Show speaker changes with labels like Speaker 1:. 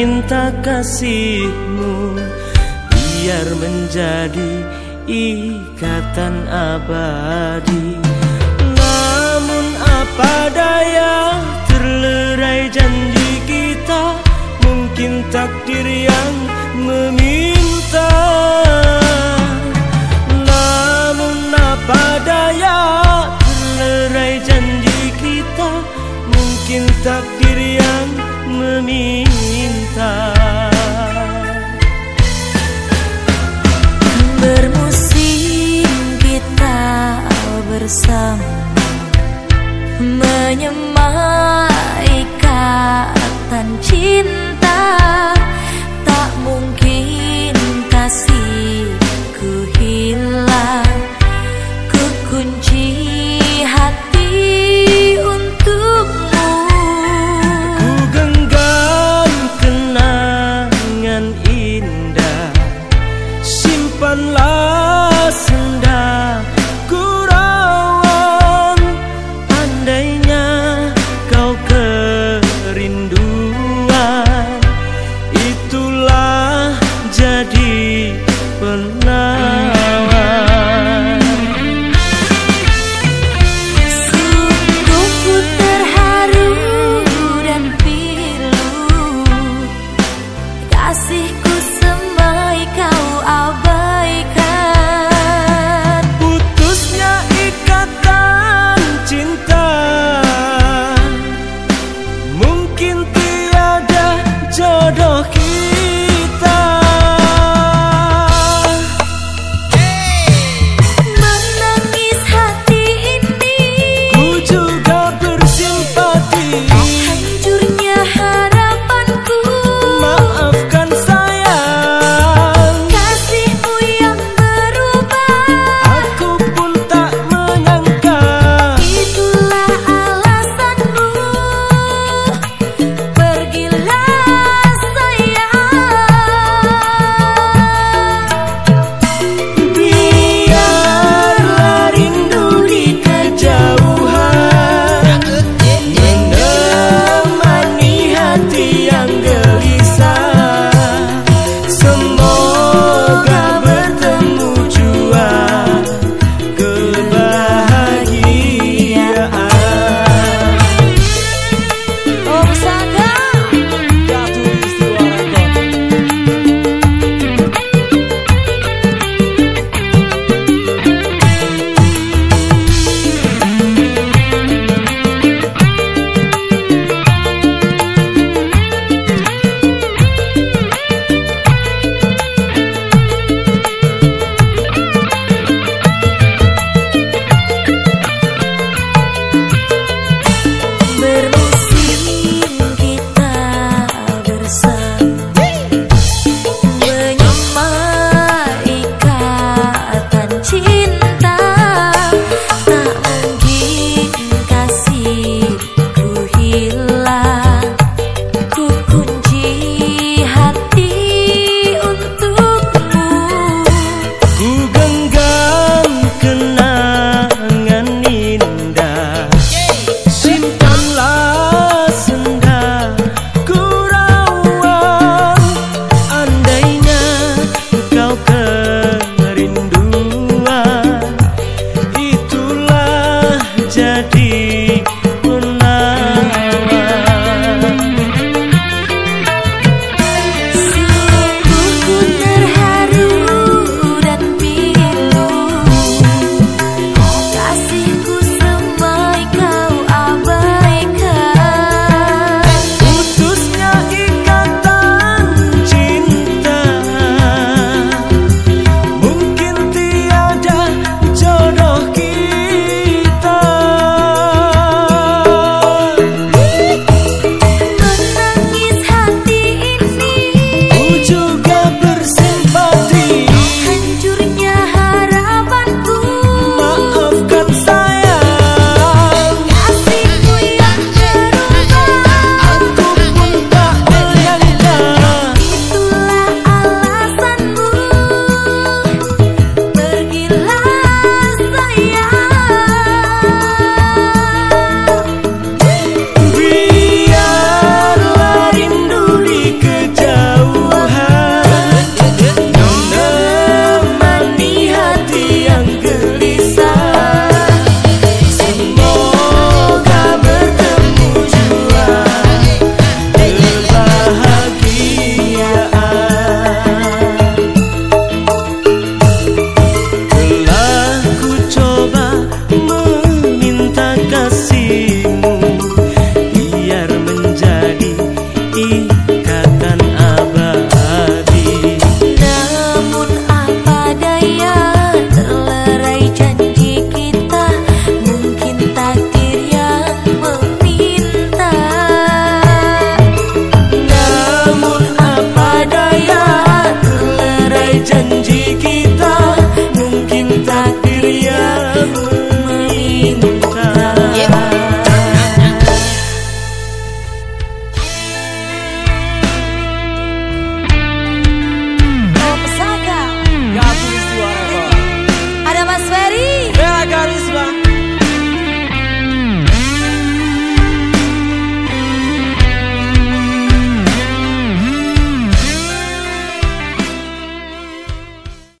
Speaker 1: minta kasihmu biar menjadi ikatan abadi. Namun apa daya terlerai janji kita mungkin takdir yang meminta. Namun apa daya terlerai janji kita mungkin takdir yang meminta.
Speaker 2: Bermusim kita bersama menyembah You.